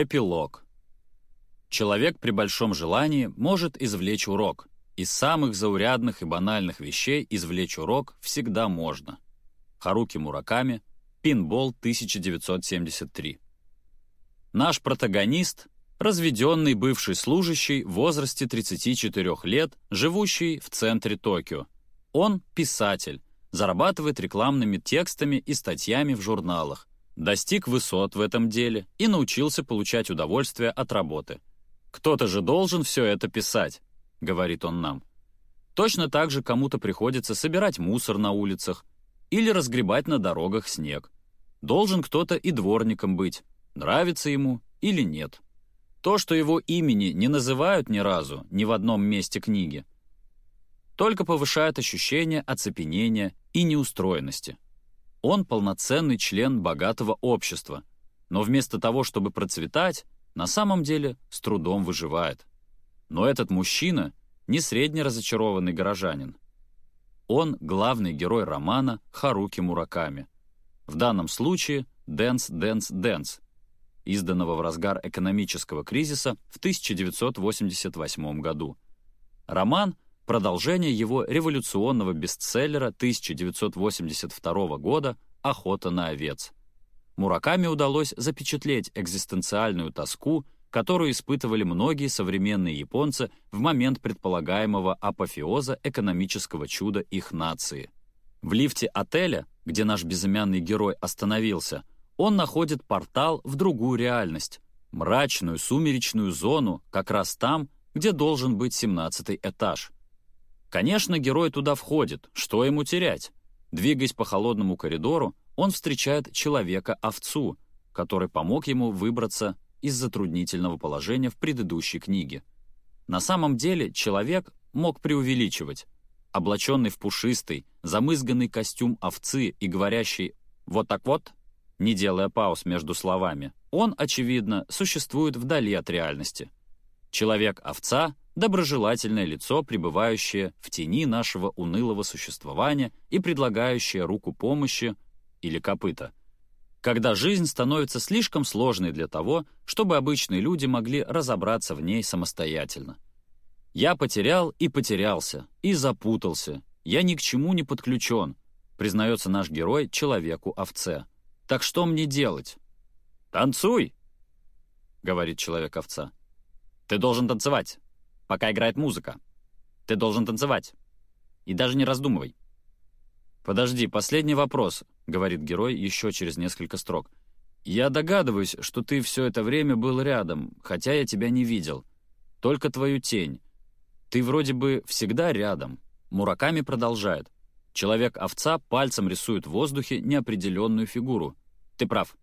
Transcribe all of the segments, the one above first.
Эпилог. Человек при большом желании может извлечь урок. Из самых заурядных и банальных вещей извлечь урок всегда можно. Харуки Мураками, Пинбол 1973. Наш протагонист — разведенный бывший служащий в возрасте 34 лет, живущий в центре Токио. Он — писатель, зарабатывает рекламными текстами и статьями в журналах, достиг высот в этом деле и научился получать удовольствие от работы. «Кто-то же должен все это писать», — говорит он нам. Точно так же кому-то приходится собирать мусор на улицах или разгребать на дорогах снег. Должен кто-то и дворником быть, нравится ему или нет. То, что его имени не называют ни разу, ни в одном месте книги, только повышает ощущение оцепенения и неустроенности. Он полноценный член богатого общества, но вместо того, чтобы процветать, на самом деле с трудом выживает. Но этот мужчина не средне разочарованный горожанин. Он главный герой романа Харуки Мураками. В данном случае «Дэнс, Дэнс, Дэнс», изданного в разгар экономического кризиса в 1988 году. Роман — продолжение его революционного бестселлера 1982 года «Охота на овец». Мураками удалось запечатлеть экзистенциальную тоску, которую испытывали многие современные японцы в момент предполагаемого апофеоза экономического чуда их нации. В лифте отеля, где наш безымянный герой остановился, он находит портал в другую реальность, мрачную сумеречную зону, как раз там, где должен быть 17 этаж. Конечно, герой туда входит, что ему терять? Двигаясь по холодному коридору, он встречает человека-овцу, который помог ему выбраться из затруднительного положения в предыдущей книге. На самом деле человек мог преувеличивать. Облаченный в пушистый, замызганный костюм овцы и говорящий «вот так вот», не делая пауз между словами, он, очевидно, существует вдали от реальности. Человек-овца доброжелательное лицо, пребывающее в тени нашего унылого существования и предлагающее руку помощи или копыта. Когда жизнь становится слишком сложной для того, чтобы обычные люди могли разобраться в ней самостоятельно. «Я потерял и потерялся, и запутался. Я ни к чему не подключен», признается наш герой человеку-овце. «Так что мне делать?» «Танцуй!» — говорит человек-овца. «Ты должен танцевать пока играет музыка. Ты должен танцевать. И даже не раздумывай. «Подожди, последний вопрос», — говорит герой еще через несколько строк. «Я догадываюсь, что ты все это время был рядом, хотя я тебя не видел. Только твою тень. Ты вроде бы всегда рядом». Мураками продолжает. Человек-овца пальцем рисует в воздухе неопределенную фигуру. Ты прав.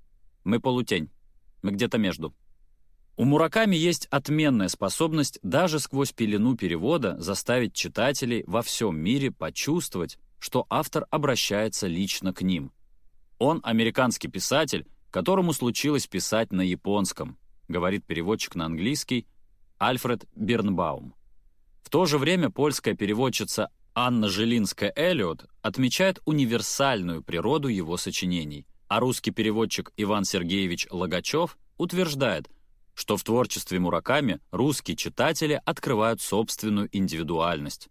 Мы полутень. Мы где-то между. У Мураками есть отменная способность даже сквозь пелену перевода заставить читателей во всем мире почувствовать, что автор обращается лично к ним. Он американский писатель, которому случилось писать на японском, говорит переводчик на английский Альфред Бирнбаум. В то же время польская переводчица Анна Жилинская-Эллиот отмечает универсальную природу его сочинений, а русский переводчик Иван Сергеевич Логачев утверждает, что в творчестве Мураками русские читатели открывают собственную индивидуальность.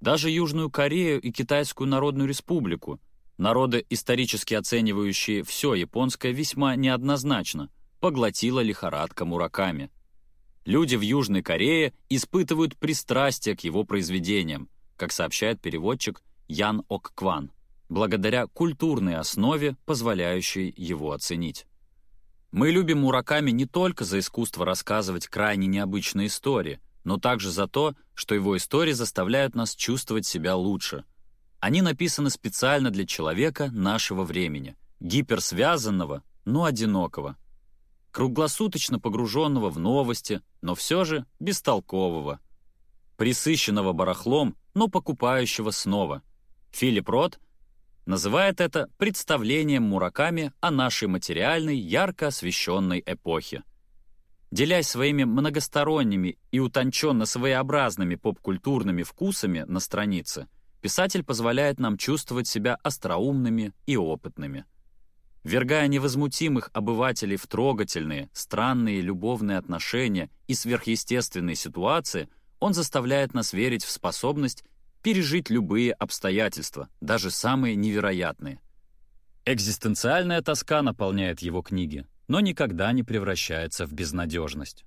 Даже Южную Корею и Китайскую Народную Республику, народы, исторически оценивающие все японское весьма неоднозначно, поглотила лихорадка Мураками. Люди в Южной Корее испытывают пристрастие к его произведениям, как сообщает переводчик Ян Оккван, благодаря культурной основе, позволяющей его оценить. Мы любим Мураками не только за искусство рассказывать крайне необычные истории, но также за то, что его истории заставляют нас чувствовать себя лучше. Они написаны специально для человека нашего времени, гиперсвязанного, но одинокого, круглосуточно погруженного в новости, но все же бестолкового, присыщенного барахлом, но покупающего снова. Филипп Рот — называет это представлением Мураками о нашей материальной, ярко освещенной эпохе. Делясь своими многосторонними и утонченно своеобразными поп-культурными вкусами на странице, писатель позволяет нам чувствовать себя остроумными и опытными. Вергая невозмутимых обывателей в трогательные, странные любовные отношения и сверхъестественные ситуации, он заставляет нас верить в способность пережить любые обстоятельства, даже самые невероятные. Экзистенциальная тоска наполняет его книги, но никогда не превращается в безнадежность.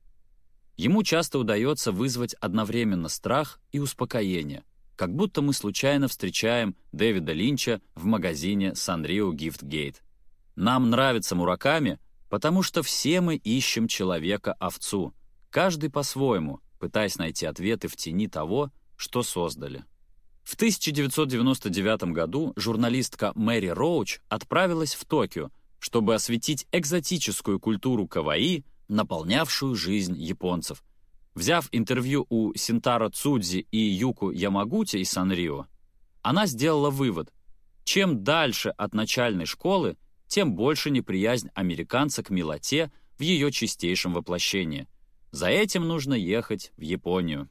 Ему часто удается вызвать одновременно страх и успокоение, как будто мы случайно встречаем Дэвида Линча в магазине Санрио Гифтгейт. Нам нравится Мураками, потому что все мы ищем человека-овцу, каждый по-своему, пытаясь найти ответы в тени того, что создали. В 1999 году журналистка Мэри Роуч отправилась в Токио, чтобы осветить экзотическую культуру каваи, наполнявшую жизнь японцев. Взяв интервью у Синтаро Цудзи и Юку Ямагути из Санрио, она сделала вывод, чем дальше от начальной школы, тем больше неприязнь американца к милоте в ее чистейшем воплощении. За этим нужно ехать в Японию.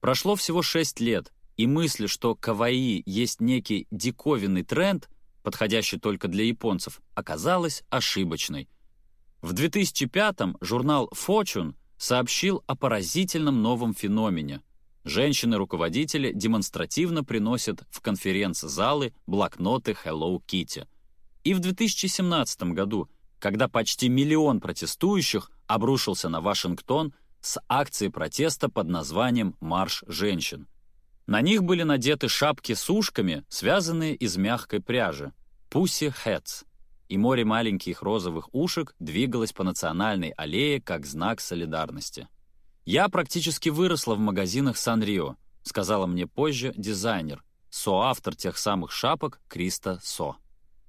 Прошло всего шесть лет, и мысль, что каваи есть некий диковинный тренд, подходящий только для японцев, оказалась ошибочной. В 2005-м журнал Fortune сообщил о поразительном новом феномене. Женщины-руководители демонстративно приносят в конференц-залы блокноты Hello Kitty. И в 2017 году, когда почти миллион протестующих обрушился на Вашингтон с акцией протеста под названием «Марш женщин». На них были надеты шапки с ушками, связанные из мягкой пряжи «Pussy Hats», и море маленьких розовых ушек двигалось по национальной аллее как знак солидарности. «Я практически выросла в магазинах Сан-Рио», сказала мне позже дизайнер, соавтор тех самых шапок Криста Со.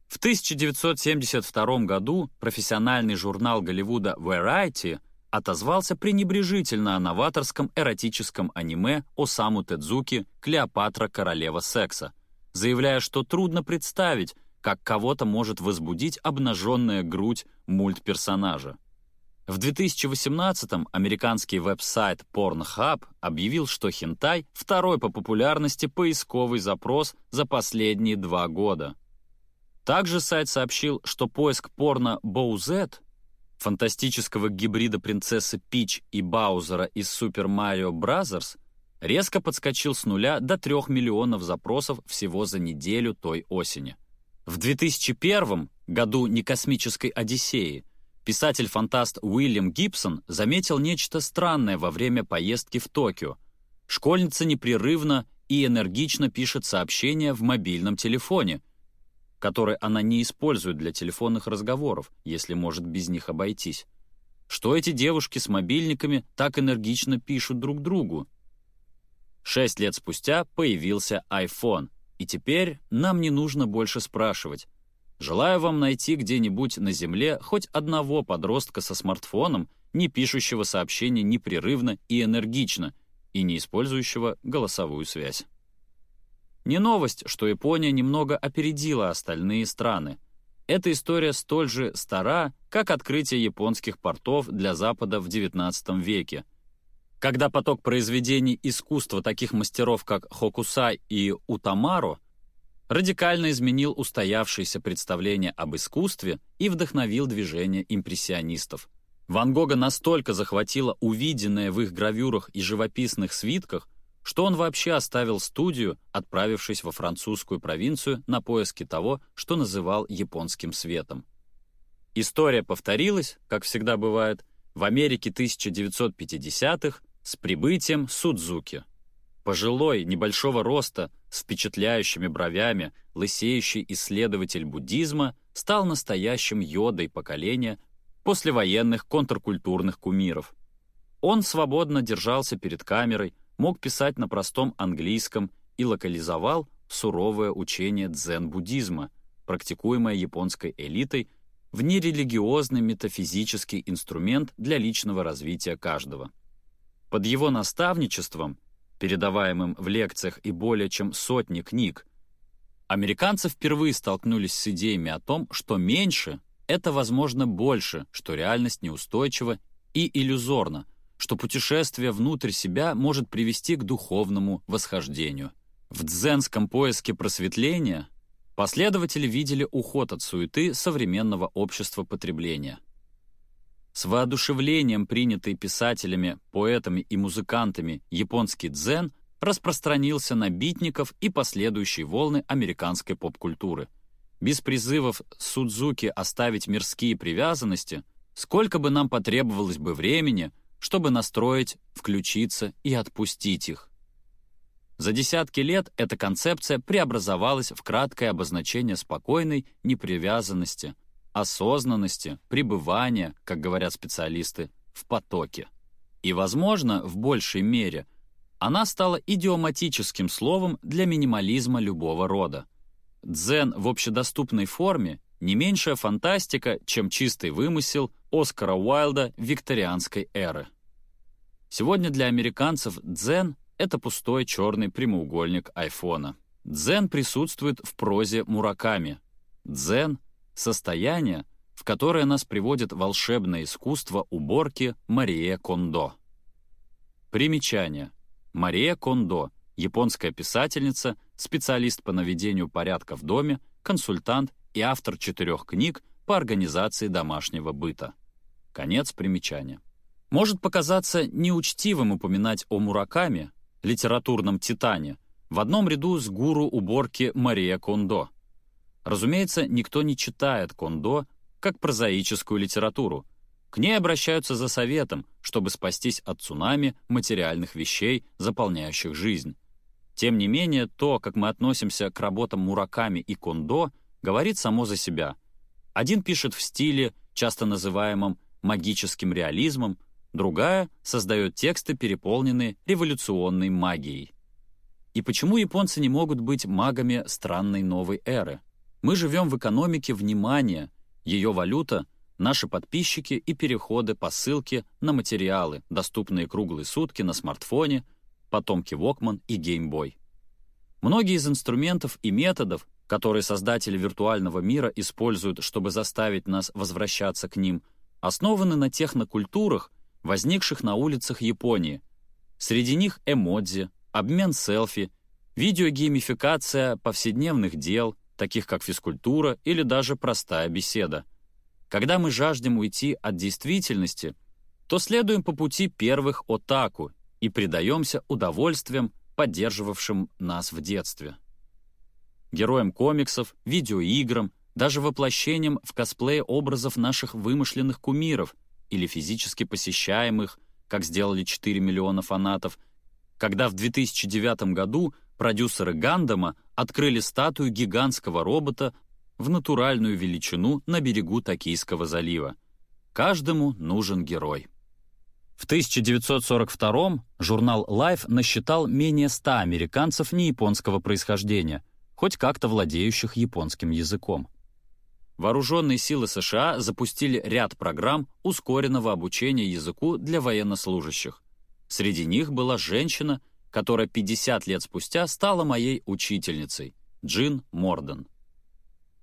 В 1972 году профессиональный журнал Голливуда Variety отозвался пренебрежительно о новаторском эротическом аниме Осаму Тедзуки «Клеопатра. Королева секса», заявляя, что трудно представить, как кого-то может возбудить обнаженная грудь мультперсонажа. В 2018-м американский веб-сайт Pornhub объявил, что хентай — второй по популярности поисковый запрос за последние два года. Также сайт сообщил, что поиск порно Боузет, фантастического гибрида принцессы Пич и Баузера из Super Mario Bros., резко подскочил с нуля до 3 миллионов запросов всего за неделю той осени. В 2001 году не космической Одиссеи писатель-фантаст Уильям Гибсон заметил нечто странное во время поездки в Токио. Школьница непрерывно и энергично пишет сообщения в мобильном телефоне — который она не использует для телефонных разговоров, если может без них обойтись. Что эти девушки с мобильниками так энергично пишут друг другу? Шесть лет спустя появился iPhone, и теперь нам не нужно больше спрашивать. Желаю вам найти где-нибудь на Земле хоть одного подростка со смартфоном, не пишущего сообщения непрерывно и энергично, и не использующего голосовую связь. Не новость, что Япония немного опередила остальные страны. Эта история столь же стара, как открытие японских портов для Запада в XIX веке. Когда поток произведений искусства таких мастеров, как Хокусай и Утамаро, радикально изменил устоявшееся представление об искусстве и вдохновил движение импрессионистов. Ван Гога настолько захватило увиденное в их гравюрах и живописных свитках, что он вообще оставил студию, отправившись во французскую провинцию на поиски того, что называл японским светом. История повторилась, как всегда бывает, в Америке 1950-х с прибытием Судзуки. Пожилой, небольшого роста, с впечатляющими бровями, лысеющий исследователь буддизма стал настоящим йодой поколения послевоенных контркультурных кумиров. Он свободно держался перед камерой, мог писать на простом английском и локализовал суровое учение дзен-буддизма, практикуемое японской элитой в нерелигиозный метафизический инструмент для личного развития каждого. Под его наставничеством, передаваемым в лекциях и более чем сотни книг, американцы впервые столкнулись с идеями о том, что меньше — это, возможно, больше, что реальность неустойчива и иллюзорна, что путешествие внутрь себя может привести к духовному восхождению. В дзенском поиске просветления Последователи видели уход от суеты современного общества потребления. С воодушевлением принятый писателями, поэтами и музыкантами японский дзен распространился на битников и последующие волны американской поп-культуры. Без призывов Судзуки оставить мирские привязанности, сколько бы нам потребовалось бы времени, чтобы настроить, включиться и отпустить их. За десятки лет эта концепция преобразовалась в краткое обозначение спокойной непривязанности, осознанности, пребывания, как говорят специалисты, в потоке. И, возможно, в большей мере, она стала идиоматическим словом для минимализма любого рода. Дзен в общедоступной форме не меньшая фантастика, чем чистый вымысел Оскара Уайлда викторианской эры. Сегодня для американцев дзен — это пустой черный прямоугольник айфона. Дзен присутствует в прозе Мураками. Дзен — состояние, в которое нас приводит волшебное искусство уборки Мария Кондо. Примечание. Мария Кондо — японская писательница, специалист по наведению порядка в доме, консультант и автор четырех книг по организации домашнего быта. Конец примечания. Может показаться неучтивым упоминать о Мураками, литературном титане, в одном ряду с гуру уборки Мария Кондо. Разумеется, никто не читает Кондо как прозаическую литературу. К ней обращаются за советом, чтобы спастись от цунами материальных вещей, заполняющих жизнь. Тем не менее, то, как мы относимся к работам Мураками и Кондо, говорит само за себя. Один пишет в стиле, часто называемом магическим реализмом, другая создает тексты, переполненные революционной магией. И почему японцы не могут быть магами странной новой эры? Мы живем в экономике внимания, ее валюта — наши подписчики и переходы по ссылке на материалы, доступные круглые сутки на смартфоне, потомки Walkman и Game Boy. Многие из инструментов и методов, которые создатели виртуального мира используют, чтобы заставить нас возвращаться к ним, основаны на технокультурах, возникших на улицах Японии. Среди них эмодзи, обмен селфи, видеогеймификация повседневных дел, таких как физкультура или даже простая беседа. Когда мы жаждем уйти от действительности, то следуем по пути первых отаку и предаемся удовольствиям, поддерживавшим нас в детстве. Героям комиксов, видеоиграм, даже воплощением в косплее образов наших вымышленных кумиров или физически посещаемых, как сделали 4 миллиона фанатов, когда в 2009 году продюсеры Гандама открыли статую гигантского робота в натуральную величину на берегу Токийского залива. Каждому нужен герой. В 1942 журнал Life насчитал менее 100 американцев неяпонского происхождения, хоть как-то владеющих японским языком. Вооруженные силы США запустили ряд программ ускоренного обучения языку для военнослужащих. Среди них была женщина, которая 50 лет спустя стала моей учительницей, Джин Морден.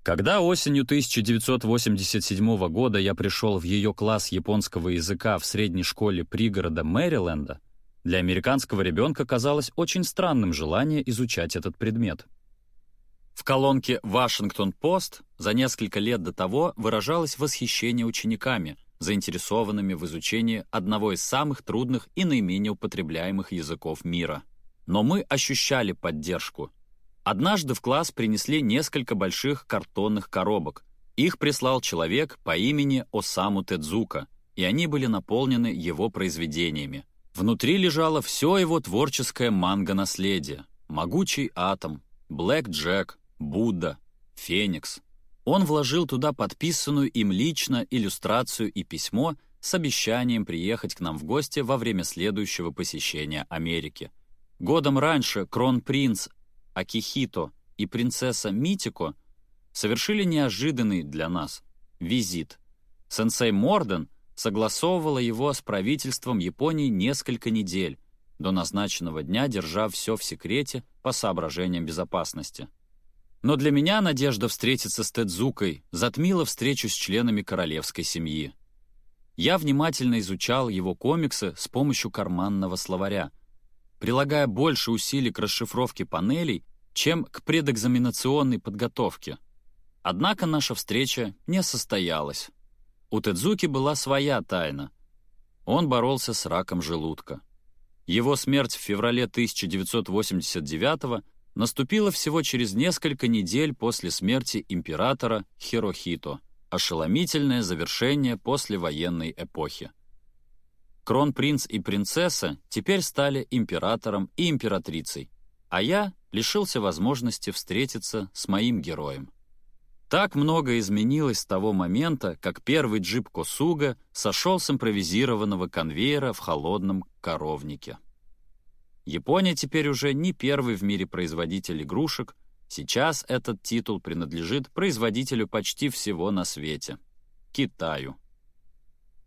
Когда осенью 1987 года я пришел в ее класс японского языка в средней школе пригорода Мэриленда, для американского ребенка казалось очень странным желание изучать этот предмет. В колонке «Вашингтон-Пост» за несколько лет до того выражалось восхищение учениками, заинтересованными в изучении одного из самых трудных и наименее употребляемых языков мира. Но мы ощущали поддержку. Однажды в класс принесли несколько больших картонных коробок. Их прислал человек по имени Осаму Тедзука, и они были наполнены его произведениями. Внутри лежало все его творческое манго-наследие. «Могучий атом», «Блэк Джек», «Будда», «Феникс», он вложил туда подписанную им лично иллюстрацию и письмо с обещанием приехать к нам в гости во время следующего посещения Америки. Годом раньше кронпринц Акихито и принцесса Митико совершили неожиданный для нас визит. Сенсей Морден согласовывала его с правительством Японии несколько недель, до назначенного дня держав все в секрете по соображениям безопасности. Но для меня надежда встретиться с Тедзукой затмила встречу с членами королевской семьи. Я внимательно изучал его комиксы с помощью карманного словаря. Прилагая больше усилий к расшифровке панелей, чем к предэкзаменационной подготовке. Однако наша встреча не состоялась. У Тедзуки была своя тайна. Он боролся с раком желудка. Его смерть в феврале 1989 наступила всего через несколько недель после смерти императора Хирохито, ошеломительное завершение послевоенной эпохи. Кронпринц и принцесса теперь стали императором и императрицей, а я лишился возможности встретиться с моим героем. Так много изменилось с того момента, как первый джип Косуга сошел с импровизированного конвейера в холодном коровнике. Япония теперь уже не первый в мире производитель игрушек, сейчас этот титул принадлежит производителю почти всего на свете — Китаю.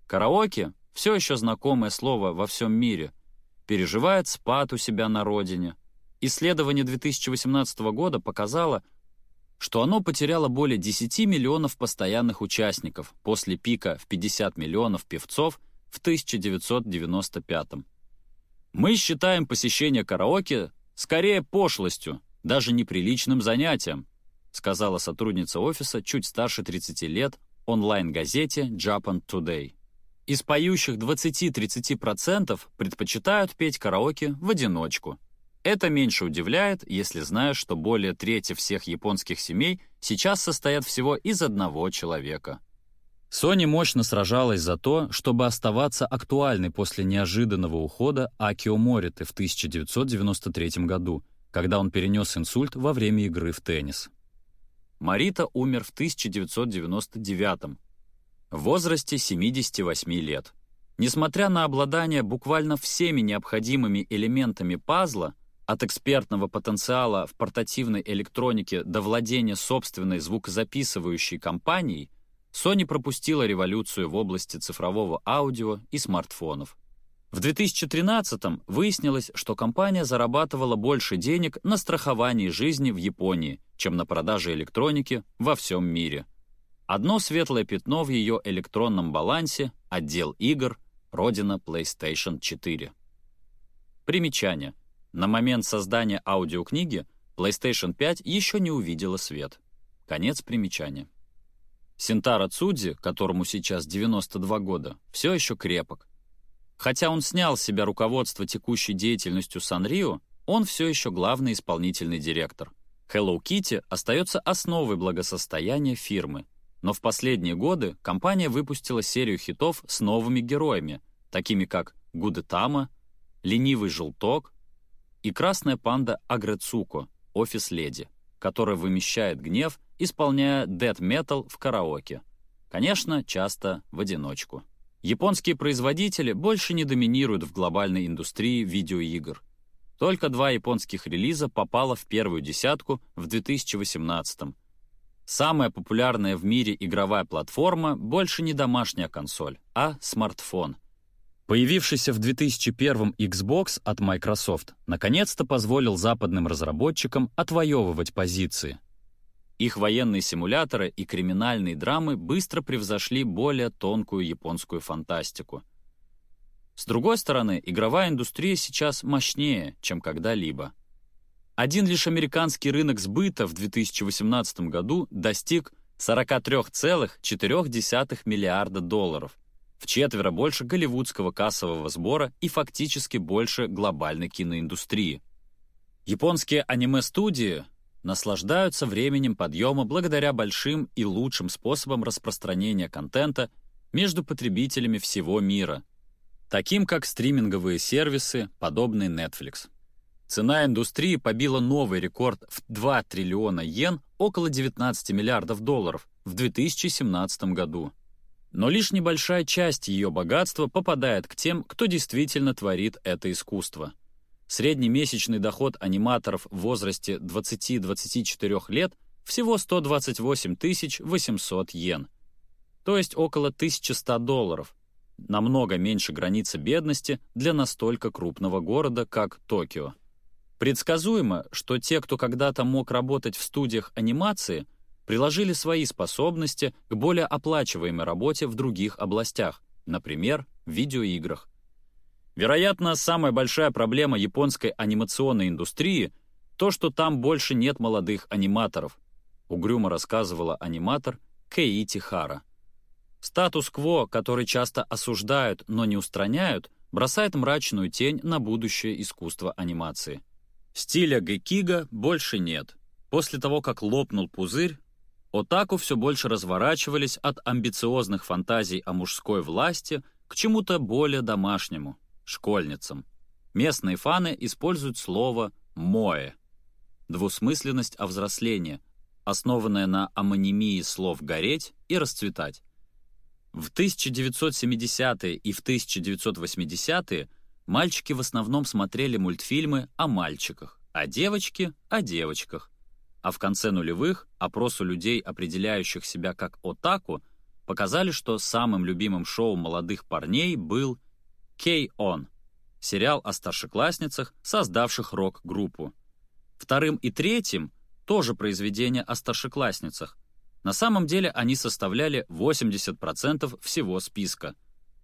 Караоке, все еще знакомое слово во всем мире, переживает спад у себя на родине. Исследование 2018 года показало, что оно потеряло более 10 миллионов постоянных участников после пика в 50 миллионов певцов в 1995 -м. Мы считаем посещение караоке скорее пошлостью, даже неприличным занятием, сказала сотрудница офиса чуть старше 30 лет онлайн-газете Japan Today. Из поющих 20-30% предпочитают петь караоке в одиночку, это меньше удивляет, если знаешь, что более трети всех японских семей сейчас состоят всего из одного человека. Sony мощно сражалась за то, чтобы оставаться актуальной после неожиданного ухода Акио Мориты в 1993 году, когда он перенес инсульт во время игры в теннис. Марита умер в 1999 в возрасте 78 лет. Несмотря на обладание буквально всеми необходимыми элементами пазла, от экспертного потенциала в портативной электронике до владения собственной звукозаписывающей компанией, Sony пропустила революцию в области цифрового аудио и смартфонов. В 2013-м выяснилось, что компания зарабатывала больше денег на страховании жизни в Японии, чем на продаже электроники во всем мире. Одно светлое пятно в ее электронном балансе — отдел игр, родина PlayStation 4. Примечание — на момент создания аудиокниги PlayStation 5 еще не увидела свет. Конец примечания. Синтара Цудзи, которому сейчас 92 года, все еще крепок. Хотя он снял с себя руководство текущей деятельностью Санрио, он все еще главный исполнительный директор. Hello Kitty остается основой благосостояния фирмы, но в последние годы компания выпустила серию хитов с новыми героями, такими как Гудетама, Ленивый желток, и красная панда Агрецуко, офис-леди, которая вымещает гнев, исполняя дэт-метал в караоке. Конечно, часто в одиночку. Японские производители больше не доминируют в глобальной индустрии видеоигр. Только два японских релиза попало в первую десятку в 2018 -м. Самая популярная в мире игровая платформа больше не домашняя консоль, а смартфон, Появившийся в 2001 Xbox от Microsoft наконец-то позволил западным разработчикам отвоевывать позиции. Их военные симуляторы и криминальные драмы быстро превзошли более тонкую японскую фантастику. С другой стороны, игровая индустрия сейчас мощнее, чем когда-либо. Один лишь американский рынок сбыта в 2018 году достиг 43,4 миллиарда долларов, в четверо больше голливудского кассового сбора и фактически больше глобальной киноиндустрии. Японские аниме-студии наслаждаются временем подъема благодаря большим и лучшим способам распространения контента между потребителями всего мира, таким как стриминговые сервисы, подобные Netflix. Цена индустрии побила новый рекорд в 2 триллиона йен, около 19 миллиардов долларов, в 2017 году но лишь небольшая часть ее богатства попадает к тем, кто действительно творит это искусство. Среднемесячный доход аниматоров в возрасте 20-24 лет всего 128 800 йен, то есть около 1100 долларов, намного меньше границы бедности для настолько крупного города, как Токио. Предсказуемо, что те, кто когда-то мог работать в студиях анимации, приложили свои способности к более оплачиваемой работе в других областях, например, в видеоиграх. Вероятно, самая большая проблема японской анимационной индустрии — то, что там больше нет молодых аниматоров, угрюмо рассказывала аниматор Кейти Хара. Статус-кво, который часто осуждают, но не устраняют, бросает мрачную тень на будущее искусство анимации. Стиля Гекига больше нет. После того, как лопнул пузырь, Отаку все больше разворачивались от амбициозных фантазий о мужской власти к чему-то более домашнему — школьницам. Местные фаны используют слово «моэ» — двусмысленность о взрослении, основанная на амонимии слов «гореть» и «расцветать». В 1970-е и в 1980-е мальчики в основном смотрели мультфильмы о мальчиках, а девочки — о девочках а в конце нулевых опросу людей, определяющих себя как отаку, показали, что самым любимым шоу молодых парней был «Кей-Он» — сериал о старшеклассницах, создавших рок-группу. Вторым и третьим — тоже произведения о старшеклассницах. На самом деле они составляли 80% всего списка.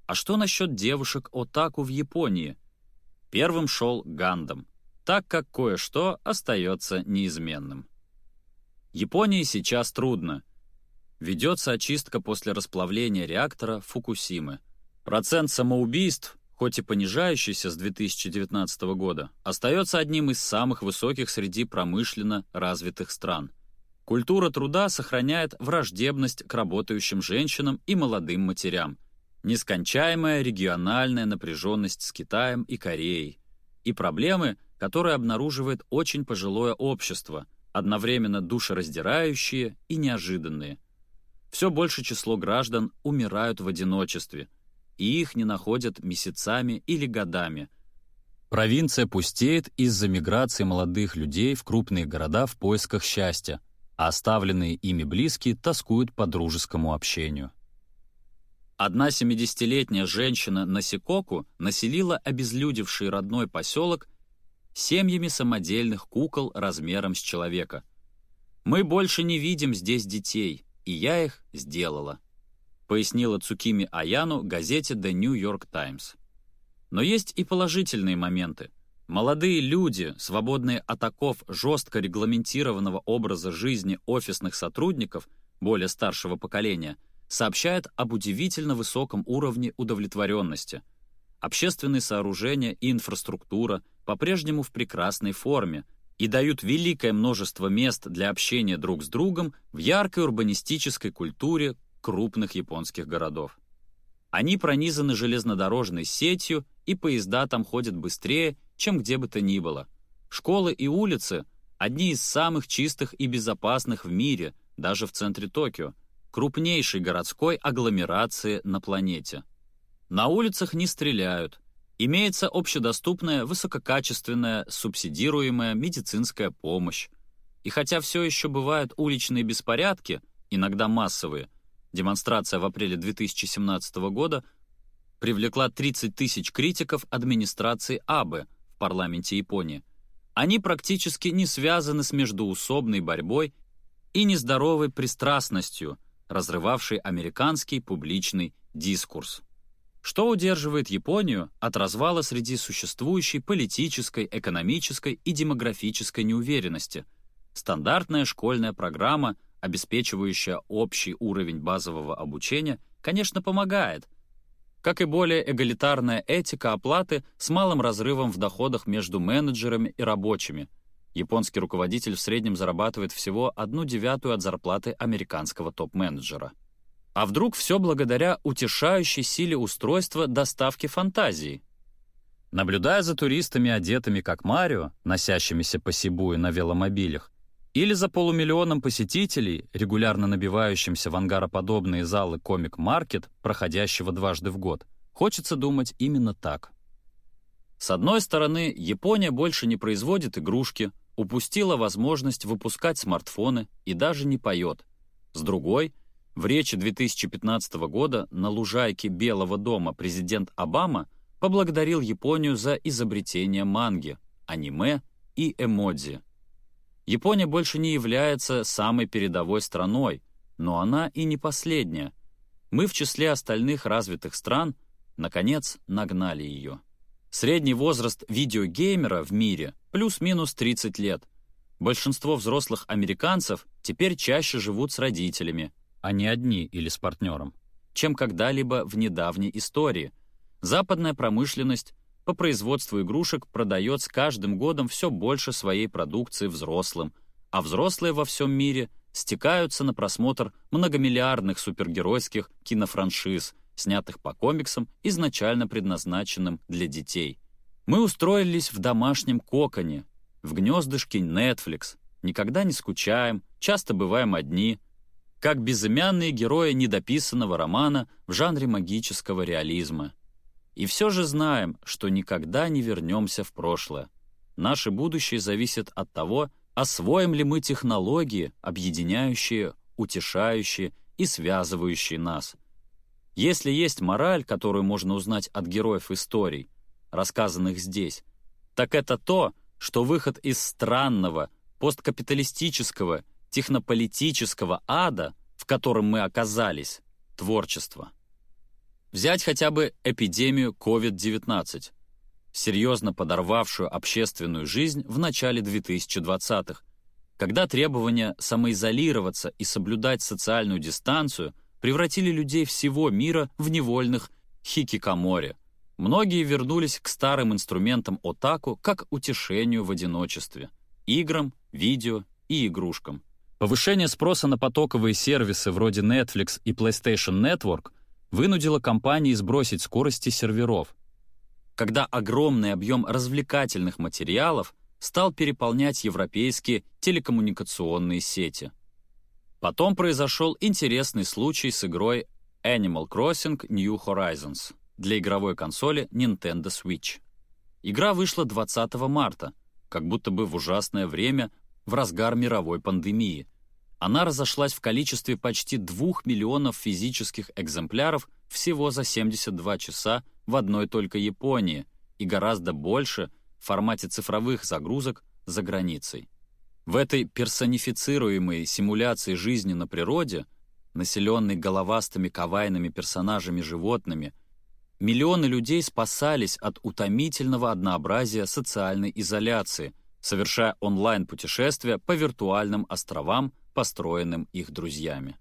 А что насчет девушек-отаку в Японии? Первым шел Гандам, так как кое-что остается неизменным. Японии сейчас трудно. Ведется очистка после расплавления реактора Фукусимы. Процент самоубийств, хоть и понижающийся с 2019 года, остается одним из самых высоких среди промышленно развитых стран. Культура труда сохраняет враждебность к работающим женщинам и молодым матерям, нескончаемая региональная напряженность с Китаем и Кореей и проблемы, которые обнаруживает очень пожилое общество – одновременно душераздирающие и неожиданные. Все больше число граждан умирают в одиночестве, и их не находят месяцами или годами. Провинция пустеет из-за миграции молодых людей в крупные города в поисках счастья, а оставленные ими близкие тоскуют по дружескому общению. Одна 70-летняя женщина на Сикоку населила обезлюдевший родной поселок семьями самодельных кукол размером с человека. «Мы больше не видим здесь детей, и я их сделала», пояснила Цукими Аяну газете The New York Times. Но есть и положительные моменты. Молодые люди, свободные от оков жестко регламентированного образа жизни офисных сотрудников более старшего поколения, сообщают об удивительно высоком уровне удовлетворенности. Общественные сооружения и инфраструктура – по-прежнему в прекрасной форме и дают великое множество мест для общения друг с другом в яркой урбанистической культуре крупных японских городов. Они пронизаны железнодорожной сетью, и поезда там ходят быстрее, чем где бы то ни было. Школы и улицы — одни из самых чистых и безопасных в мире, даже в центре Токио, крупнейшей городской агломерации на планете. На улицах не стреляют, Имеется общедоступная, высококачественная, субсидируемая медицинская помощь. И хотя все еще бывают уличные беспорядки, иногда массовые, демонстрация в апреле 2017 года привлекла 30 тысяч критиков администрации Абе в парламенте Японии. Они практически не связаны с междуусобной борьбой и нездоровой пристрастностью, разрывавшей американский публичный дискурс. Что удерживает Японию от развала среди существующей политической, экономической и демографической неуверенности? Стандартная школьная программа, обеспечивающая общий уровень базового обучения, конечно, помогает, как и более эгалитарная этика оплаты с малым разрывом в доходах между менеджерами и рабочими. Японский руководитель в среднем зарабатывает всего одну девятую от зарплаты американского топ-менеджера. А вдруг все благодаря утешающей силе устройства доставки фантазии? Наблюдая за туристами, одетыми как Марио, носящимися по Сибую на веломобилях, или за полумиллионом посетителей, регулярно набивающимся в ангароподобные залы комик-маркет, проходящего дважды в год, хочется думать именно так. С одной стороны, Япония больше не производит игрушки, упустила возможность выпускать смартфоны и даже не поет. С другой — в речи 2015 года на лужайке Белого дома президент Обама поблагодарил Японию за изобретение манги, аниме и эмодзи. Япония больше не является самой передовой страной, но она и не последняя. Мы в числе остальных развитых стран, наконец, нагнали ее. Средний возраст видеогеймера в мире плюс-минус 30 лет. Большинство взрослых американцев теперь чаще живут с родителями, а не одни или с партнером, чем когда-либо в недавней истории. Западная промышленность по производству игрушек продает с каждым годом все больше своей продукции взрослым, а взрослые во всем мире стекаются на просмотр многомиллиардных супергеройских кинофраншиз, снятых по комиксам, изначально предназначенным для детей. Мы устроились в домашнем коконе, в гнездышке Netflix, никогда не скучаем, часто бываем одни, как безымянные герои недописанного романа в жанре магического реализма. И все же знаем, что никогда не вернемся в прошлое. Наше будущее зависит от того, освоим ли мы технологии, объединяющие, утешающие и связывающие нас. Если есть мораль, которую можно узнать от героев историй, рассказанных здесь, так это то, что выход из странного, посткапиталистического, технополитического ада, в котором мы оказались, творчество. Взять хотя бы эпидемию COVID-19, серьезно подорвавшую общественную жизнь в начале 2020-х, когда требования самоизолироваться и соблюдать социальную дистанцию превратили людей всего мира в невольных хикикамори, Многие вернулись к старым инструментам отаку как утешению в одиночестве — играм, видео и игрушкам. Повышение спроса на потоковые сервисы вроде Netflix и PlayStation Network вынудило компании сбросить скорости серверов, когда огромный объем развлекательных материалов стал переполнять европейские телекоммуникационные сети. Потом произошел интересный случай с игрой Animal Crossing New Horizons для игровой консоли Nintendo Switch. Игра вышла 20 марта, как будто бы в ужасное время в разгар мировой пандемии. Она разошлась в количестве почти 2 миллионов физических экземпляров всего за 72 часа в одной только Японии и гораздо больше в формате цифровых загрузок за границей. В этой персонифицируемой симуляции жизни на природе, населенной головастыми кавайными персонажами-животными, Миллионы людей спасались от утомительного однообразия социальной изоляции, совершая онлайн-путешествия по виртуальным островам, построенным их друзьями.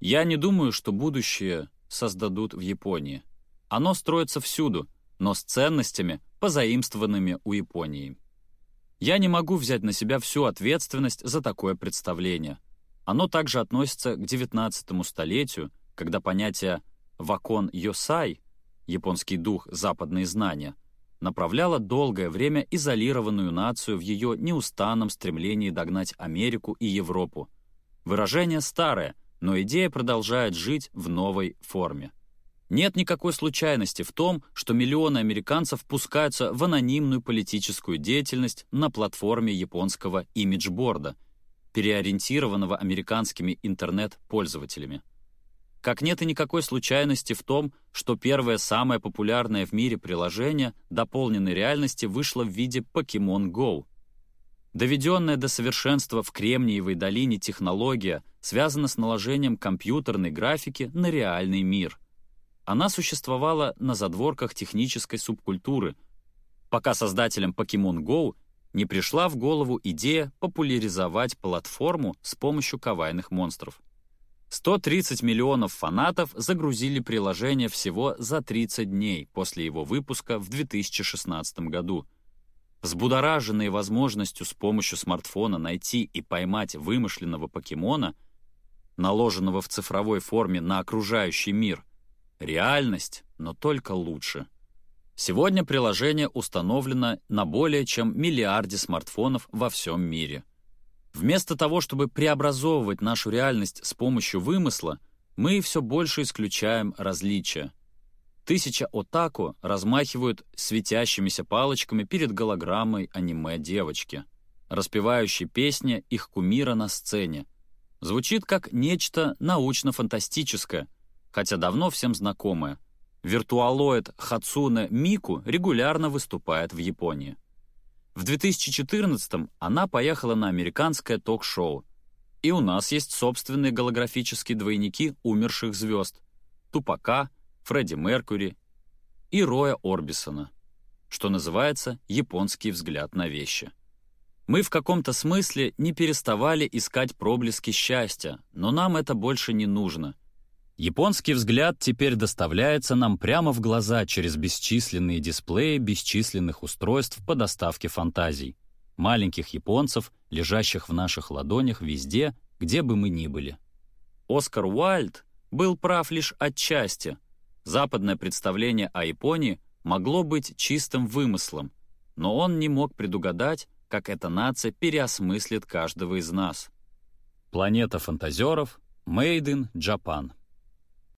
Я не думаю, что будущее создадут в Японии. Оно строится всюду, но с ценностями, позаимствованными у Японии. Я не могу взять на себя всю ответственность за такое представление. Оно также относится к XIX столетию, когда понятие «вакон йосай» японский дух «западные знания», направляла долгое время изолированную нацию в ее неустанном стремлении догнать Америку и Европу. Выражение старое, но идея продолжает жить в новой форме. Нет никакой случайности в том, что миллионы американцев пускаются в анонимную политическую деятельность на платформе японского имиджборда, переориентированного американскими интернет-пользователями. Как нет и никакой случайности в том, что первое самое популярное в мире приложение дополненной реальности вышло в виде Pokemon Go. Доведенная до совершенства в Кремниевой долине технология связана с наложением компьютерной графики на реальный мир. Она существовала на задворках технической субкультуры, пока создателям Pokemon Go не пришла в голову идея популяризовать платформу с помощью кавайных монстров. 130 миллионов фанатов загрузили приложение всего за 30 дней после его выпуска в 2016 году. Взбудораженные возможностью с помощью смартфона найти и поймать вымышленного покемона, наложенного в цифровой форме на окружающий мир, реальность, но только лучше. Сегодня приложение установлено на более чем миллиарде смартфонов во всем мире. Вместо того, чтобы преобразовывать нашу реальность с помощью вымысла, мы все больше исключаем различия. Тысяча отаку размахивают светящимися палочками перед голограммой аниме-девочки, распевающей песни их кумира на сцене. Звучит как нечто научно-фантастическое, хотя давно всем знакомое. Виртуалоид Хацуне Мику регулярно выступает в Японии. В 2014-м она поехала на американское ток-шоу. И у нас есть собственные голографические двойники умерших звезд — Тупака, Фредди Меркьюри и Роя Орбисона, что называется «японский взгляд на вещи». Мы в каком-то смысле не переставали искать проблески счастья, но нам это больше не нужно. Японский взгляд теперь доставляется нам прямо в глаза через бесчисленные дисплеи бесчисленных устройств по доставке фантазий. Маленьких японцев, лежащих в наших ладонях везде, где бы мы ни были. Оскар Уайльд был прав лишь отчасти. Западное представление о Японии могло быть чистым вымыслом, но он не мог предугадать, как эта нация переосмыслит каждого из нас. Планета фантазеров, in Japan.